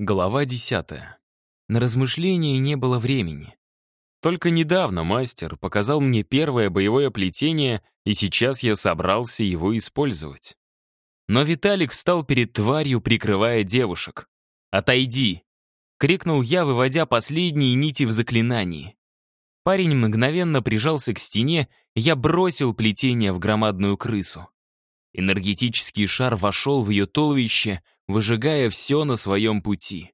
Глава десятая. На размышления не было времени. Только недавно мастер показал мне первое боевое плетение, и сейчас я собрался его использовать. Но Виталик встал перед тварью, прикрывая девушек. «Отойди!» — крикнул я, выводя последние нити в заклинании. Парень мгновенно прижался к стене, я бросил плетение в громадную крысу. Энергетический шар вошел в ее туловище, выжигая все на своем пути.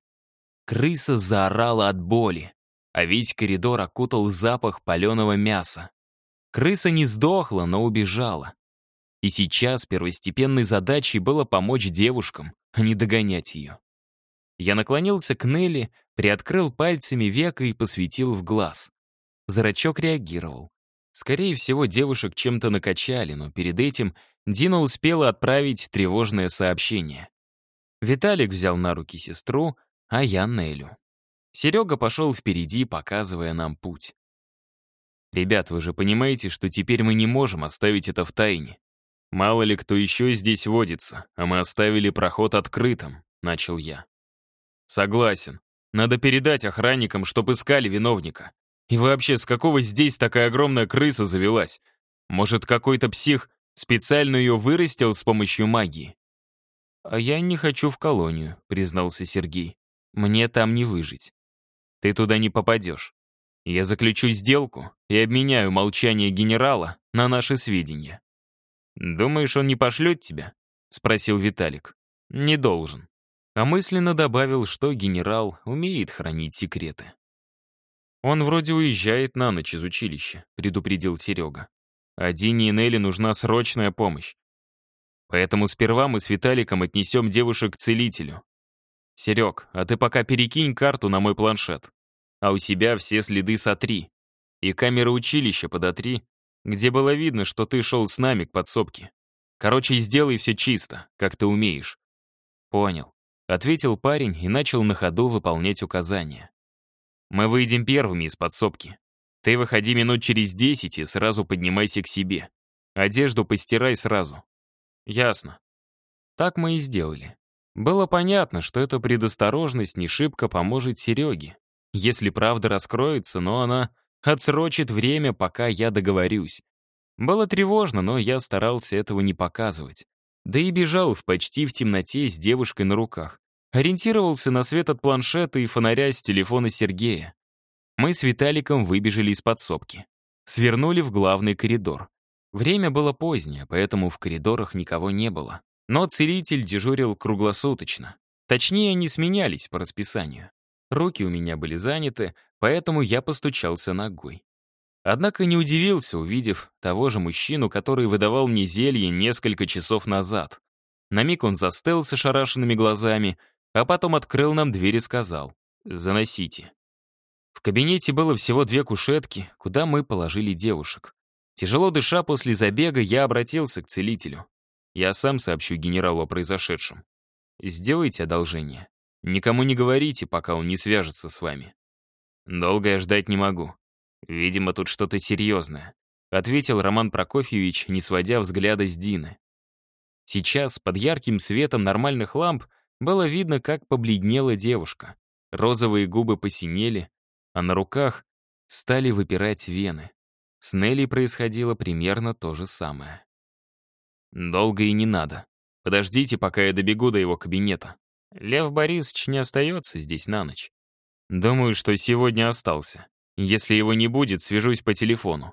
Крыса заорала от боли, а весь коридор окутал запах паленого мяса. Крыса не сдохла, но убежала. И сейчас первостепенной задачей было помочь девушкам, а не догонять ее. Я наклонился к Нелли, приоткрыл пальцами века и посветил в глаз. Зрачок реагировал. Скорее всего, девушек чем-то накачали, но перед этим Дина успела отправить тревожное сообщение. Виталик взял на руки сестру, а я Нелю. Серега пошел впереди, показывая нам путь. «Ребят, вы же понимаете, что теперь мы не можем оставить это в тайне. Мало ли кто еще здесь водится, а мы оставили проход открытым», — начал я. «Согласен. Надо передать охранникам, чтоб искали виновника. И вообще, с какого здесь такая огромная крыса завелась? Может, какой-то псих специально ее вырастил с помощью магии?» «А я не хочу в колонию», — признался Сергей. «Мне там не выжить. Ты туда не попадешь. Я заключу сделку и обменяю молчание генерала на наши сведения». «Думаешь, он не пошлет тебя?» — спросил Виталик. «Не должен». А мысленно добавил, что генерал умеет хранить секреты. «Он вроде уезжает на ночь из училища», — предупредил Серега. «А Дине и Нелли нужна срочная помощь. Поэтому сперва мы с Виталиком отнесем девушек к целителю. Серег, а ты пока перекинь карту на мой планшет. А у себя все следы сотри. И камеры училища подотри, где было видно, что ты шел с нами к подсобке. Короче, сделай все чисто, как ты умеешь. Понял. Ответил парень и начал на ходу выполнять указания. Мы выйдем первыми из подсобки. Ты выходи минут через десять и сразу поднимайся к себе. Одежду постирай сразу. Ясно. Так мы и сделали. Было понятно, что эта предосторожность не шибко поможет Сереге. Если правда раскроется, но она отсрочит время, пока я договорюсь. Было тревожно, но я старался этого не показывать. Да и бежал в почти в темноте с девушкой на руках. Ориентировался на свет от планшета и фонаря с телефона Сергея. Мы с Виталиком выбежали из подсобки. Свернули в главный коридор. Время было позднее, поэтому в коридорах никого не было. Но целитель дежурил круглосуточно. Точнее, они сменялись по расписанию. Руки у меня были заняты, поэтому я постучался ногой. Однако не удивился, увидев того же мужчину, который выдавал мне зелье несколько часов назад. На миг он застыл с ошарашенными глазами, а потом открыл нам дверь и сказал «Заносите». В кабинете было всего две кушетки, куда мы положили девушек. Тяжело дыша после забега, я обратился к целителю. Я сам сообщу генералу о произошедшем. Сделайте одолжение. Никому не говорите, пока он не свяжется с вами. Долго я ждать не могу. Видимо, тут что-то серьезное, ответил Роман Прокофьевич, не сводя взгляда с Дины. Сейчас, под ярким светом нормальных ламп, было видно, как побледнела девушка. Розовые губы посинели, а на руках стали выпирать вены. С Нелли происходило примерно то же самое. «Долго и не надо. Подождите, пока я добегу до его кабинета. Лев Борисович не остается здесь на ночь. Думаю, что сегодня остался. Если его не будет, свяжусь по телефону.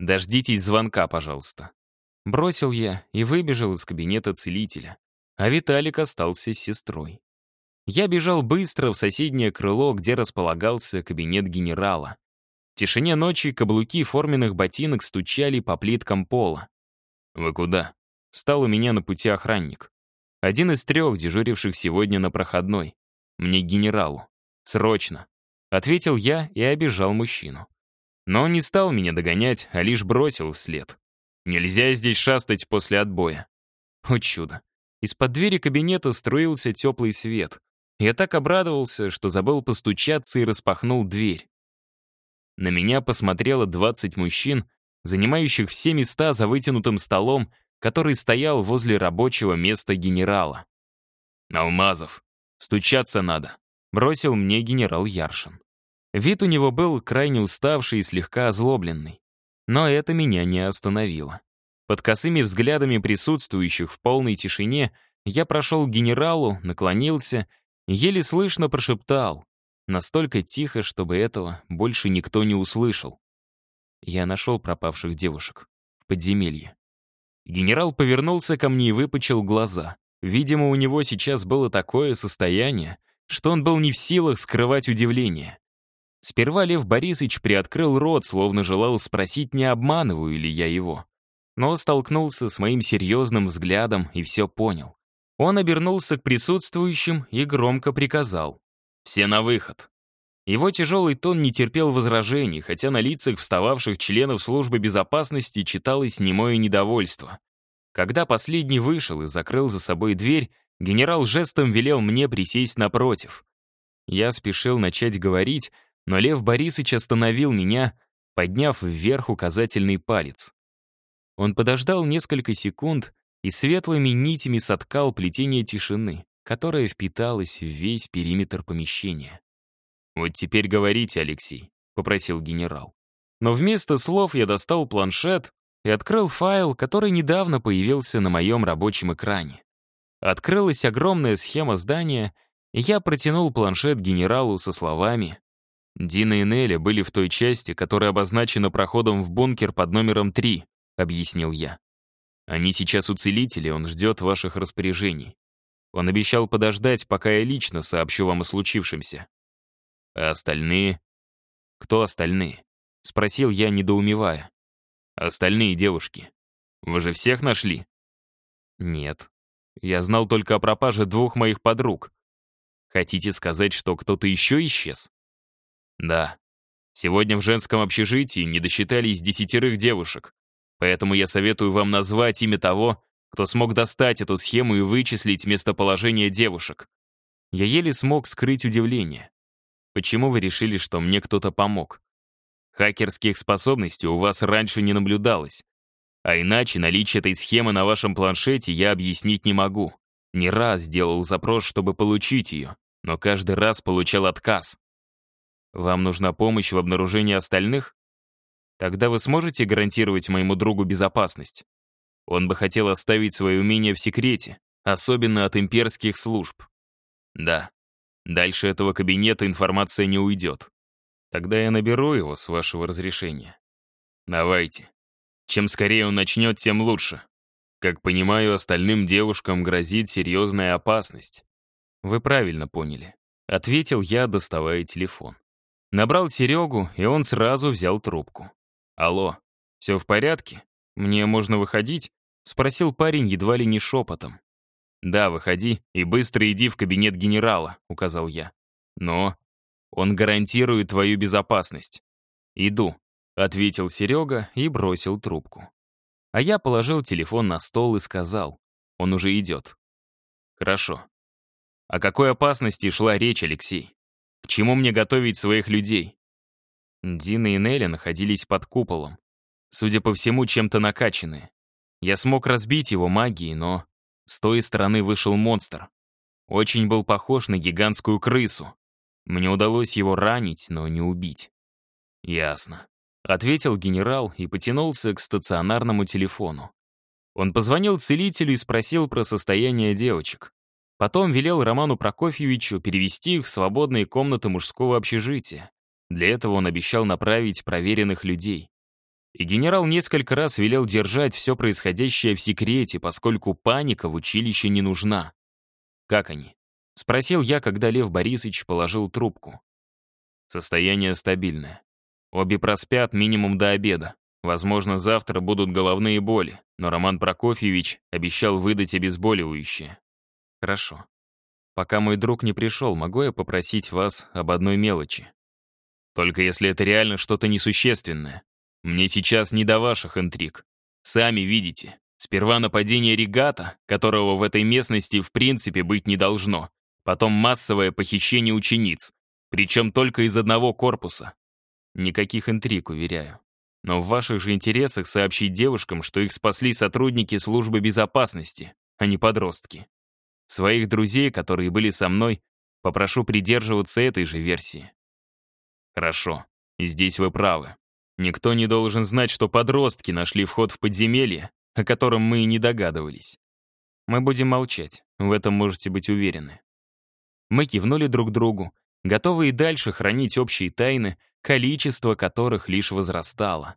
Дождитесь звонка, пожалуйста». Бросил я и выбежал из кабинета целителя. А Виталик остался с сестрой. Я бежал быстро в соседнее крыло, где располагался кабинет генерала. Тишине ночи каблуки форменных ботинок стучали по плиткам пола. «Вы куда?» Стал у меня на пути охранник. Один из трех, дежуривших сегодня на проходной. Мне генералу. Срочно. Ответил я и обижал мужчину. Но он не стал меня догонять, а лишь бросил вслед. Нельзя здесь шастать после отбоя. О чудо. Из-под двери кабинета струился теплый свет. Я так обрадовался, что забыл постучаться и распахнул дверь. На меня посмотрело 20 мужчин, занимающих все места за вытянутым столом, который стоял возле рабочего места генерала. «Алмазов, стучаться надо», бросил мне генерал Яршин. Вид у него был крайне уставший и слегка озлобленный. Но это меня не остановило. Под косыми взглядами присутствующих в полной тишине я прошел к генералу, наклонился, еле слышно прошептал, настолько тихо, чтобы этого больше никто не услышал. Я нашел пропавших девушек в подземелье. Генерал повернулся ко мне и выпучил глаза. Видимо, у него сейчас было такое состояние, что он был не в силах скрывать удивление. Сперва Лев Борисович приоткрыл рот, словно желал спросить, не обманываю ли я его. Но столкнулся с моим серьезным взглядом и все понял. Он обернулся к присутствующим и громко приказал. «Все на выход». Его тяжелый тон не терпел возражений, хотя на лицах встававших членов службы безопасности читалось немое недовольство. Когда последний вышел и закрыл за собой дверь, генерал жестом велел мне присесть напротив. Я спешил начать говорить, но Лев Борисович остановил меня, подняв вверх указательный палец. Он подождал несколько секунд и светлыми нитями соткал плетение тишины, которое впиталось в весь периметр помещения. «Вот теперь говорите, Алексей», — попросил генерал. Но вместо слов я достал планшет и открыл файл, который недавно появился на моем рабочем экране. Открылась огромная схема здания, и я протянул планшет генералу со словами «Дина и Неля были в той части, которая обозначена проходом в бункер под номером 3», — объяснил я. «Они сейчас у целителя, он ждет ваших распоряжений. Он обещал подождать, пока я лично сообщу вам о случившемся. А остальные? Кто остальные? Спросил я, недоумевая. Остальные девушки. Вы же всех нашли? Нет. Я знал только о пропаже двух моих подруг. Хотите сказать, что кто-то еще исчез? Да. Сегодня в женском общежитии не досчитались десятерых девушек. Поэтому я советую вам назвать имя того, кто смог достать эту схему и вычислить местоположение девушек. Я еле смог скрыть удивление. Почему вы решили, что мне кто-то помог? Хакерских способностей у вас раньше не наблюдалось. А иначе наличие этой схемы на вашем планшете я объяснить не могу. Не раз делал запрос, чтобы получить ее, но каждый раз получал отказ. Вам нужна помощь в обнаружении остальных? Тогда вы сможете гарантировать моему другу безопасность? Он бы хотел оставить свои умения в секрете, особенно от имперских служб. Да, Дальше этого кабинета информация не уйдет. Тогда я наберу его с вашего разрешения. Давайте. Чем скорее он начнет, тем лучше. Как понимаю, остальным девушкам грозит серьезная опасность. Вы правильно поняли. Ответил я, доставая телефон. Набрал Серегу, и он сразу взял трубку. «Алло, все в порядке? Мне можно выходить?» — спросил парень едва ли не шепотом. «Да, выходи и быстро иди в кабинет генерала», — указал я. «Но он гарантирует твою безопасность». «Иду», — ответил Серега и бросил трубку. А я положил телефон на стол и сказал, он уже идет. «Хорошо. О какой опасности шла речь, Алексей? К чему мне готовить своих людей?» Дина и Нелли находились под куполом. Судя по всему, чем-то накачанные. Я смог разбить его магией, но с той стороны вышел монстр. Очень был похож на гигантскую крысу. Мне удалось его ранить, но не убить. «Ясно», — ответил генерал и потянулся к стационарному телефону. Он позвонил целителю и спросил про состояние девочек. Потом велел Роману Прокофьевичу перевести их в свободные комнаты мужского общежития. Для этого он обещал направить проверенных людей. И генерал несколько раз велел держать все происходящее в секрете, поскольку паника в училище не нужна. «Как они?» — спросил я, когда Лев Борисович положил трубку. Состояние стабильное. Обе проспят минимум до обеда. Возможно, завтра будут головные боли, но Роман Прокофьевич обещал выдать обезболивающее. Хорошо. Пока мой друг не пришел, могу я попросить вас об одной мелочи? Только если это реально что-то несущественное. Мне сейчас не до ваших интриг. Сами видите. Сперва нападение регата, которого в этой местности в принципе быть не должно. Потом массовое похищение учениц. Причем только из одного корпуса. Никаких интриг, уверяю. Но в ваших же интересах сообщить девушкам, что их спасли сотрудники службы безопасности, а не подростки. Своих друзей, которые были со мной, Попрошу придерживаться этой же версии. Хорошо, и здесь вы правы. Никто не должен знать, что подростки нашли вход в подземелье, о котором мы и не догадывались. Мы будем молчать, в этом можете быть уверены. Мы кивнули друг другу, готовы и дальше хранить общие тайны, количество которых лишь возрастало.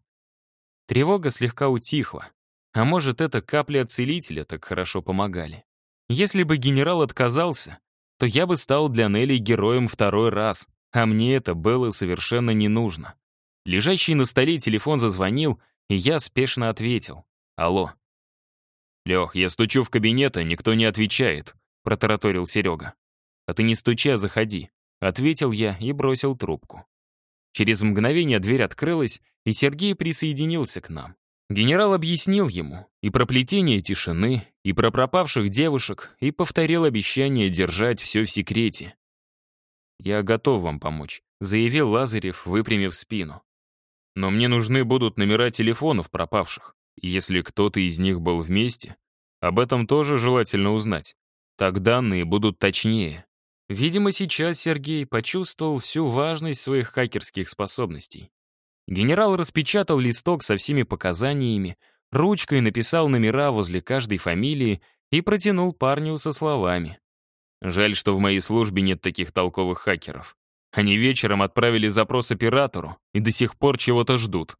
Тревога слегка утихла. А может, это капли от целителя так хорошо помогали. Если бы генерал отказался, то я бы стал для Нелли героем второй раз, а мне это было совершенно не нужно. Лежащий на столе телефон зазвонил, и я спешно ответил. «Алло». «Лех, я стучу в кабинет, а никто не отвечает», — протараторил Серега. «А ты не стучи, а заходи», — ответил я и бросил трубку. Через мгновение дверь открылась, и Сергей присоединился к нам. Генерал объяснил ему и про плетение тишины, и про пропавших девушек, и повторил обещание держать все в секрете. «Я готов вам помочь», — заявил Лазарев, выпрямив спину. «Но мне нужны будут номера телефонов пропавших. Если кто-то из них был вместе, об этом тоже желательно узнать. Так данные будут точнее». Видимо, сейчас Сергей почувствовал всю важность своих хакерских способностей. Генерал распечатал листок со всеми показаниями, ручкой написал номера возле каждой фамилии и протянул парню со словами. «Жаль, что в моей службе нет таких толковых хакеров. Они вечером отправили запрос оператору и до сих пор чего-то ждут.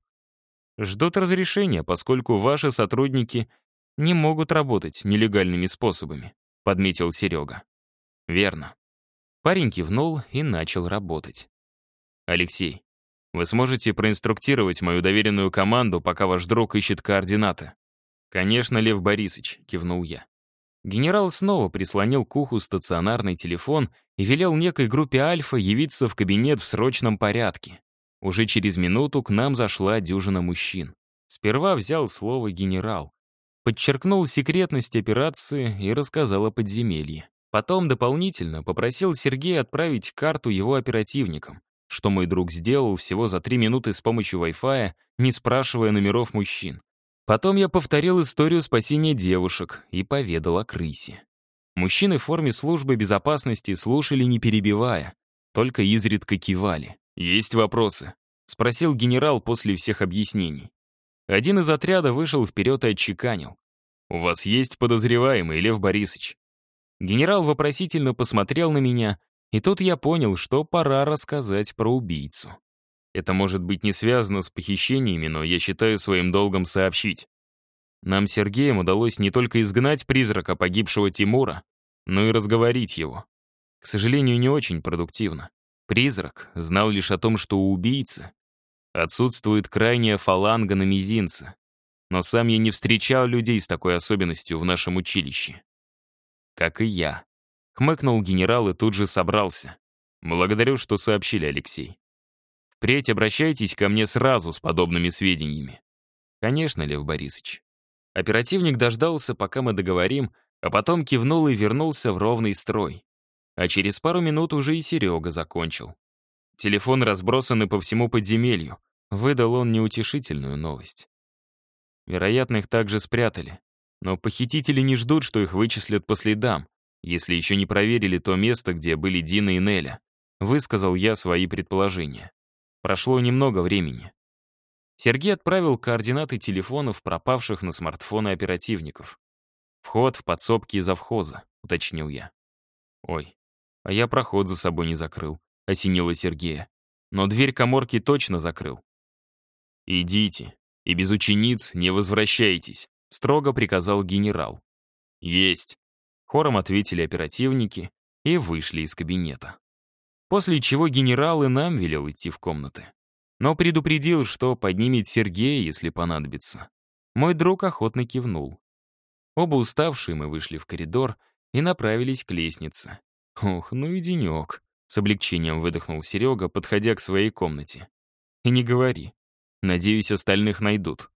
Ждут разрешения, поскольку ваши сотрудники не могут работать нелегальными способами», — подметил Серега. «Верно». Парень кивнул и начал работать. «Алексей, вы сможете проинструктировать мою доверенную команду, пока ваш друг ищет координаты?» «Конечно, Лев Борисович», — кивнул я. Генерал снова прислонил к уху стационарный телефон и велел некой группе «Альфа» явиться в кабинет в срочном порядке. Уже через минуту к нам зашла дюжина мужчин. Сперва взял слово генерал. Подчеркнул секретность операции и рассказал о подземелье. Потом дополнительно попросил Сергея отправить карту его оперативникам, что мой друг сделал всего за три минуты с помощью Wi-Fi, не спрашивая номеров мужчин. Потом я повторил историю спасения девушек и поведал о крысе. Мужчины в форме службы безопасности слушали, не перебивая, только изредка кивали. «Есть вопросы?» — спросил генерал после всех объяснений. Один из отряда вышел вперед и отчеканил. «У вас есть подозреваемый, Лев Борисович?» Генерал вопросительно посмотрел на меня, и тут я понял, что пора рассказать про убийцу. Это может быть не связано с похищениями, но я считаю своим долгом сообщить. Нам Сергеем удалось не только изгнать призрака погибшего Тимура, но и разговорить его. К сожалению, не очень продуктивно. Призрак знал лишь о том, что у убийцы отсутствует крайняя фаланга на мизинце. Но сам я не встречал людей с такой особенностью в нашем училище как и я. Хмыкнул генерал и тут же собрался. Благодарю, что сообщили, Алексей. Впредь обращайтесь ко мне сразу с подобными сведениями. Конечно, Лев Борисович. Оперативник дождался, пока мы договорим, а потом кивнул и вернулся в ровный строй. А через пару минут уже и Серега закончил. Телефон разбросаны по всему подземелью. Выдал он неутешительную новость. Вероятно, их также спрятали. Но похитители не ждут, что их вычислят по следам, если еще не проверили то место, где были Дина и Неля. Высказал я свои предположения. Прошло немного времени. Сергей отправил координаты телефонов, пропавших на смартфоны оперативников. «Вход в подсобки завхоза», — уточнил я. «Ой, а я проход за собой не закрыл», — осенило Сергея. «Но дверь коморки точно закрыл». «Идите, и без учениц не возвращайтесь», строго приказал генерал. «Есть!» Хором ответили оперативники и вышли из кабинета. После чего генерал и нам велел идти в комнаты. Но предупредил, что поднимет Сергея, если понадобится. Мой друг охотно кивнул. Оба уставшие мы вышли в коридор и направились к лестнице. Ох, ну и денек. С облегчением выдохнул Серега, подходя к своей комнате. И не говори. Надеюсь, остальных найдут.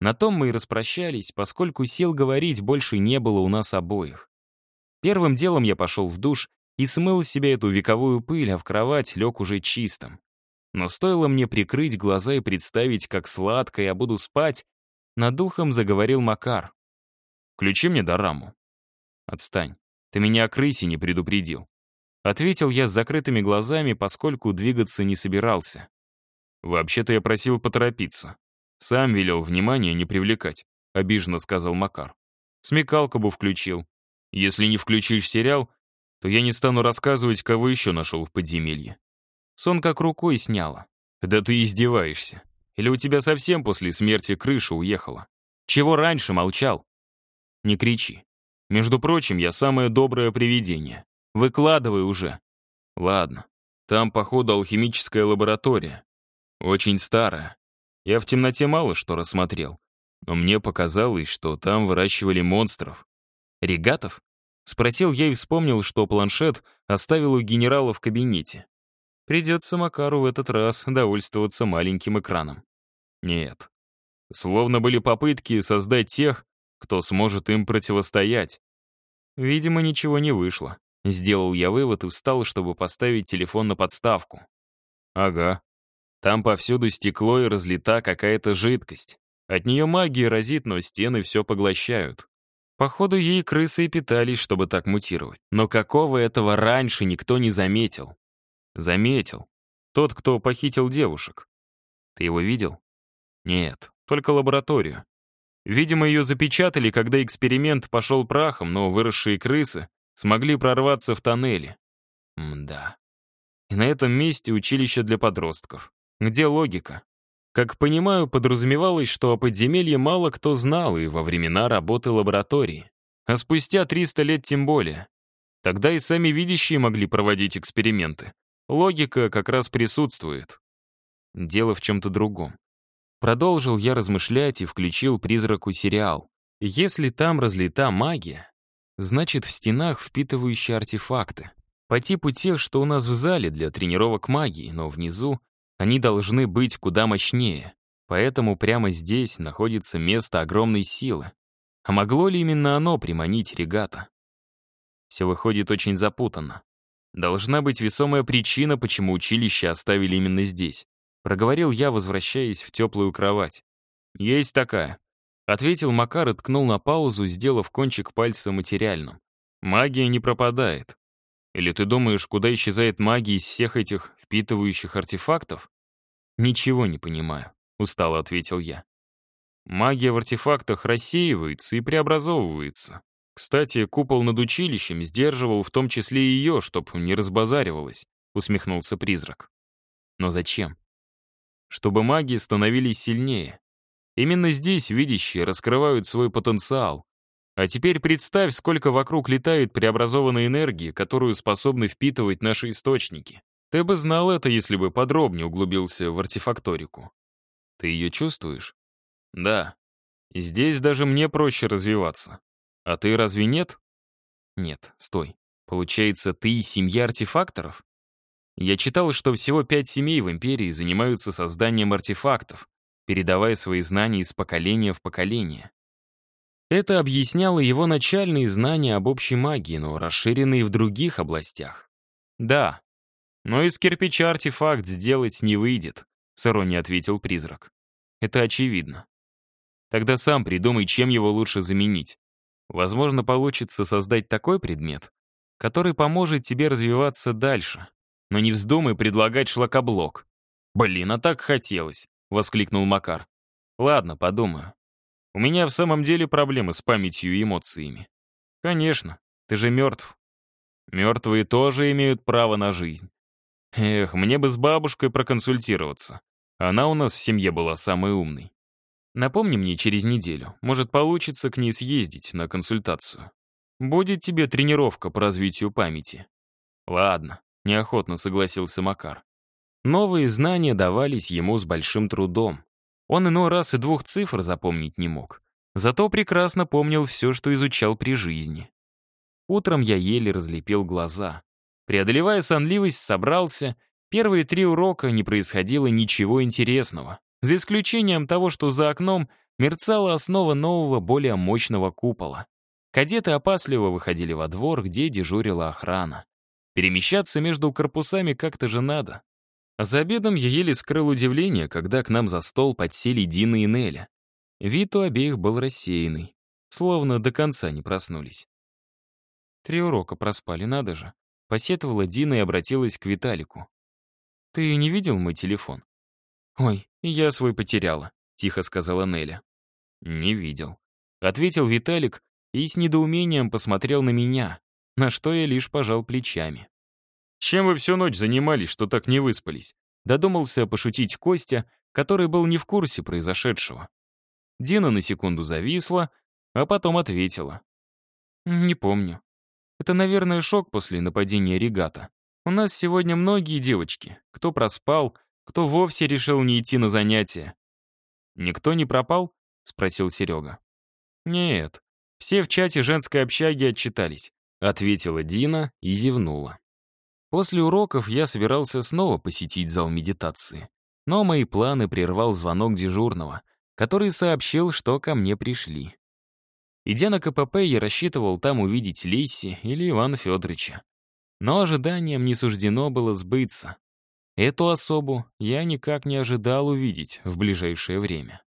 На том мы и распрощались, поскольку сил говорить больше не было у нас обоих. Первым делом я пошел в душ и смыл с себя эту вековую пыль, а в кровать лег уже чистым. Но стоило мне прикрыть глаза и представить, как сладко я буду спать, над духом заговорил Макар. «Включи мне дораму». «Отстань. Ты меня о крысе не предупредил». Ответил я с закрытыми глазами, поскольку двигаться не собирался. Вообще-то я просил поторопиться. Сам велел внимание не привлекать, обиженно сказал Макар. Смекалку бы включил. Если не включишь сериал, то я не стану рассказывать, кого еще нашел в подземелье. Сон как рукой сняло. Да ты издеваешься. Или у тебя совсем после смерти крыша уехала? Чего раньше молчал? Не кричи. Между прочим, я самое доброе привидение. Выкладывай уже. Ладно. Там, походу, алхимическая лаборатория. Очень старая. Я в темноте мало что рассмотрел. Но мне показалось, что там выращивали монстров. Регатов? Спросил я и вспомнил, что планшет оставил у генерала в кабинете. Придется Макару в этот раз довольствоваться маленьким экраном. Нет. Словно были попытки создать тех, кто сможет им противостоять. Видимо, ничего не вышло. Сделал я вывод и встал, чтобы поставить телефон на подставку. Ага. Там повсюду стекло и разлита какая-то жидкость. От нее магия разит, но стены все поглощают. Походу, ей крысы и питались, чтобы так мутировать. Но какого этого раньше никто не заметил? Заметил. Тот, кто похитил девушек. Ты его видел? Нет, только лабораторию. Видимо, ее запечатали, когда эксперимент пошел прахом, но выросшие крысы смогли прорваться в тоннели. Мда. И на этом месте училище для подростков. Где логика? Как понимаю, подразумевалось, что о подземелье мало кто знал и во времена работы лаборатории. А спустя 300 лет тем более. Тогда и сами видящие могли проводить эксперименты. Логика как раз присутствует. Дело в чем-то другом. Продолжил я размышлять и включил призраку сериал. Если там разлита магия, значит в стенах впитывающие артефакты. По типу тех, что у нас в зале для тренировок магии, но внизу они должны быть куда мощнее. Поэтому прямо здесь находится место огромной силы. А могло ли именно оно приманить регата? Все выходит очень запутанно. Должна быть весомая причина, почему училище оставили именно здесь. Проговорил я, возвращаясь в теплую кровать. «Есть такая», — ответил Макар и ткнул на паузу, сделав кончик пальца материальным. «Магия не пропадает. Или ты думаешь, куда исчезает магия из всех этих впитывающих артефактов?» «Ничего не понимаю», — устало ответил я. «Магия в артефактах рассеивается и преобразовывается. Кстати, купол над училищем сдерживал в том числе и ее, чтоб не разбазаривалась», — усмехнулся призрак. «Но зачем?» чтобы маги становились сильнее. Именно здесь видящие раскрывают свой потенциал. А теперь представь, сколько вокруг летает преобразованной энергии, которую способны впитывать наши источники. Ты бы знал это, если бы подробнее углубился в артефакторику. Ты ее чувствуешь? Да. Здесь даже мне проще развиваться. А ты разве нет? Нет, стой. Получается, ты из семьи артефакторов? Я читал, что всего пять семей в империи занимаются созданием артефактов, передавая свои знания из поколения в поколение. Это объясняло его начальные знания об общей магии, но расширенные в других областях. Да, но из кирпича артефакт сделать не выйдет, с иронией ответил призрак. Это очевидно. Тогда сам придумай, чем его лучше заменить. Возможно, получится создать такой предмет, который поможет тебе развиваться дальше, но не вздумай предлагать шлакоблок. «Блин, а так хотелось», — воскликнул Макар. «Ладно, подумаю. У меня в самом деле проблемы с памятью и эмоциями». «Конечно, ты же мертв». «Мертвые тоже имеют право на жизнь». Эх, мне бы с бабушкой проконсультироваться. Она у нас в семье была самой умной. Напомни мне через неделю. Может, получится к ней съездить на консультацию. Будет тебе тренировка по развитию памяти. Ладно. Неохотно согласился Макар. Новые знания давались ему с большим трудом. Он иной раз и двух цифр запомнить не мог. Зато прекрасно помнил все, что изучал при жизни. Утром я еле разлепил глаза. Преодолевая сонливость, собрался. Первые три урока не происходило ничего интересного. За исключением того, что за окном мерцала основа нового, более мощного купола. Кадеты опасливо выходили во двор, где дежурила охрана. Перемещаться между корпусами как-то же надо. А за обедом я еле скрыл удивление, когда к нам за стол подсели Дина и Неля. Вид у обеих был рассеянный, словно до конца не проснулись. Три урока проспали, надо же. Посетовала Дина и обратилась к Виталику. «Ты не видел мой телефон?» «Ой, я свой потеряла», — тихо сказала Неля. «Не видел», — ответил Виталик и с недоумением посмотрел на меня, на что я лишь пожал плечами. «Чем вы всю ночь занимались, что так не выспались?» Додумался пошутить Костя, который был не в курсе произошедшего. Дина на секунду зависла, а потом ответила. «Не помню. Это, наверное, шок после нападения регата. У нас сегодня многие девочки. Кто проспал, кто вовсе решил не идти на занятия. «Никто не пропал?» — спросил Серега. «Нет, все в чате женской общаги отчитались», — ответила Дина и зевнула. После уроков я собирался снова посетить зал медитации. Но мои планы прервал звонок дежурного, который сообщил, что ко мне пришли. Идя на КПП, я рассчитывал там увидеть Лисси или Ивана Федоровича. Но ожиданиям не суждено было сбыться. Эту особу я никак не ожидал увидеть в ближайшее время.